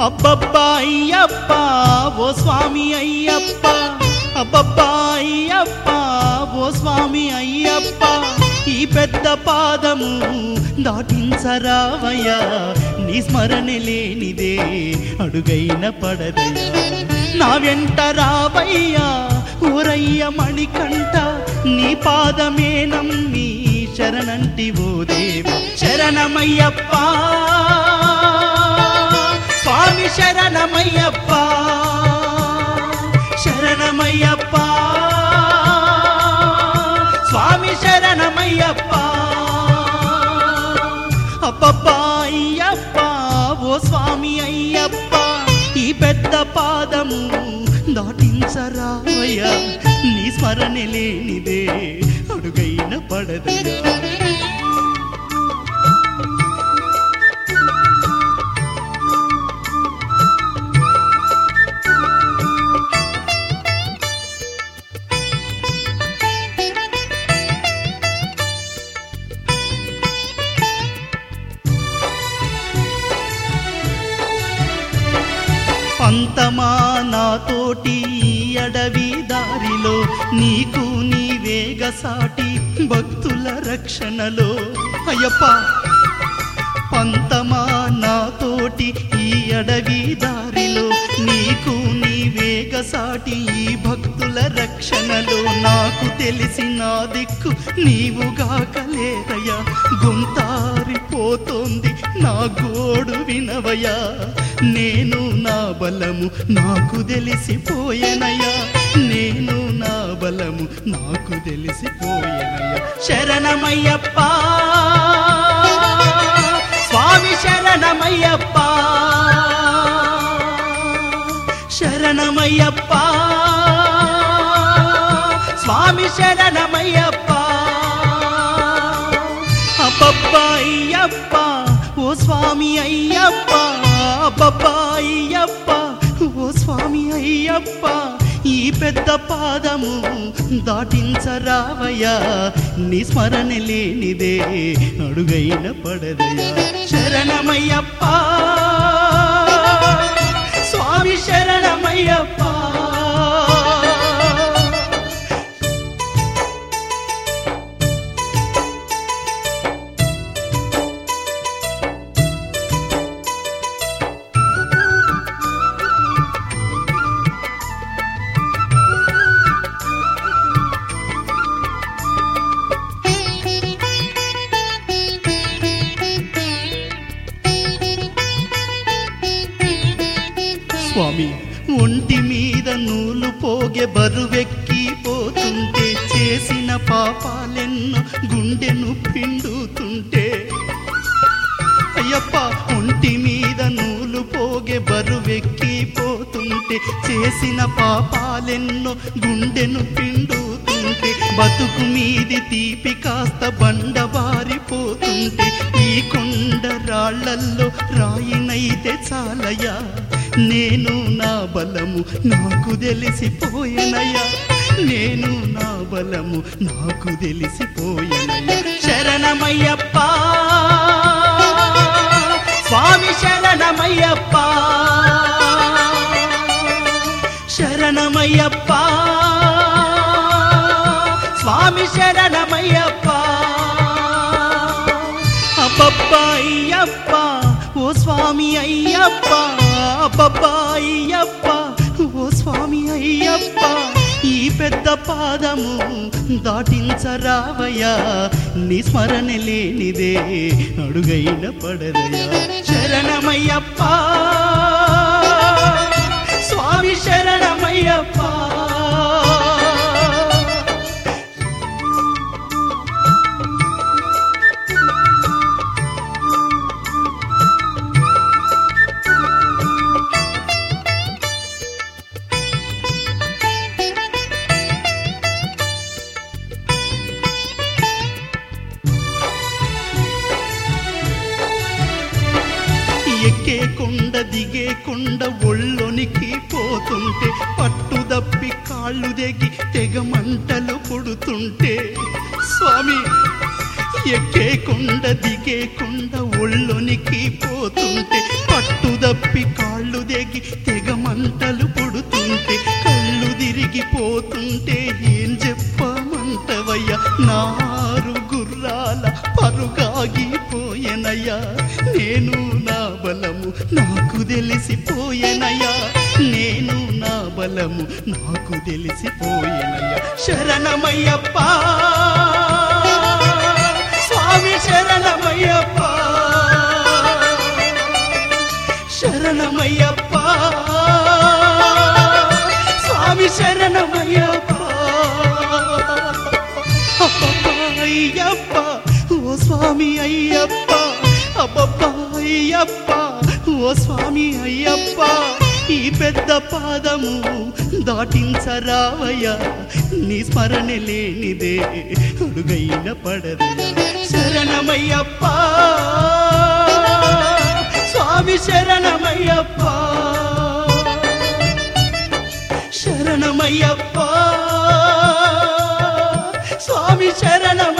అబ్బబ్బా అయ్యప్ప ఓ స్వామి అయ్యప్ప. అబ్బబ్బా అయ్యప్ప ఓ స్వామి అయ్యప్ప. ఈ పెద్ద పాదము దాటించరావయ్యా నీ స్మరణ లేనిదే అడుగైన పడదయ్యా. నా వెంట రావయ్యా ఊరయ్య మణికంట నీ పాదమే నమ్మి శరణంటి ఓ దేవ. శరణమయ్యప్పా. స్వామి శరణమయ్యప్ప. శరణమయ్యప్ప. స్వామి శరణమయ్యప్ప. అబ్బబ్బా అయ్యప్ప ఓ స్వామి అయ్యప్ప. ఈ పెద్ద పాదము దాటించరాయ నీ స్మరణ లేనిదే అడుగైన పడదయ్యా. పంతమా నాతోటి ఈ అడవి దారిలో నీకు నీవేగ సాటి భక్తుల రక్షణలో. అయ్యప్ప పంతమా నాతోటి ఈ అడవి దారిలో నీకు నీవేగ సాటి ఈ భక్తు రక్షణలో నాకు తెలిసిన దిక్కు నీవుగా నీవుగాకలేదయ్యా గుంతారిపోతోంది నా గోడు వినవయా నేను నా బలము నాకు తెలిసిపోయెనయ్యా. నేను నా బలము నాకు తెలిసిపోయెనయ్యా. శరణమయ్యప్ప! స్వామి శరణమయ్యప్ప! శరణమయ్యప్ప! ఓ స్వామి అయ్యప్ప అయ్యప్ప. ఓ స్వామి అయ్యప్ప ఈ పెద్ద పాదము దాటించరావయ్యా. నీ స్మరణ లేనిదే అడుగైన పడదయా శరణమయ్యప్ప. స్వామి. ఒంటి మీద నూలు పోగే బరువెక్కి పోతుంటే చేసిన పాపాలెన్నో గుండెను పిండుతుంటే అయ్యప్ప ఒంటి మీద నూలు పోగే బరువెక్కి పోతుంటే చేసిన పాపాలెన్నో గుండెను పిండుతుంటే బతుకు మీది తీపి కాస్త బండబారిపోతుంటే. ఈ కొండ రాళ్ళల్లో రాయినైతే చాలయా నేను నా బలము నాకు తెలిసిపోయనయ్యా. నేను నా బలము నాకు తెలిసిపోయెనయ్యా. శరణమయ్యప్ప స్వామి శరణమయ్యప్ప. శరణమయ్యప్ప స్వామి శరణమయ్యప్ప. అబ్బబ్బా అయ్యప్ప ఓ స్వామి అయ్యప్ప. అబ్బబ్బా అప్ప ఓ స్వామి అయ్యప్ప ఈ పెద్ద పాదము దాటించరావయ్యా నీ స్మరణ లేనిదే అడుగైన పడదయా శరణమయ్యప్ప స్వామి శరణమయ్యప్ప కొండ దిగే కొండ ఒళ్ళొనికి పోతుంటే పట్టుదప్పి కాళ్ళు దిగి తెగ మంటలు కొడుతుంటే స్వామి ఎక్కే కొండ దిగే కొండ ఒళ్ళొనికి పోతుంటే పట్టుదప్పి కాళ్ళు దిగి తెగ మంటలు కొడుతుంటే కళ్ళు తిరిగిపోతుంటే బలము నాకు తెలిసిపోయెనయ్యా. నేను నా బలము నాకు తెలిసిపోయెనయ్యా. శరణమయ్యప్ప. స్వామి శరణమయ్యప్ప. శరణమయ్యప్ప. స్వామి శరణమయ్యప్ప. అయ్యప్ప ఓ స్వామి అయ్యప్ప. అబ్బబ్బా అయ్యప్ప ఓ స్వామి అయ్యప్ప ఈ పెద్ద పాదము దాటించరావయ్యా నీ స్మరణ లేనిదే అడుగైన పడదు. శరణమయ్యప్ప స్వామి శరణమయ్యప్ప శరణమయ్యప్ప స్వామి శరణం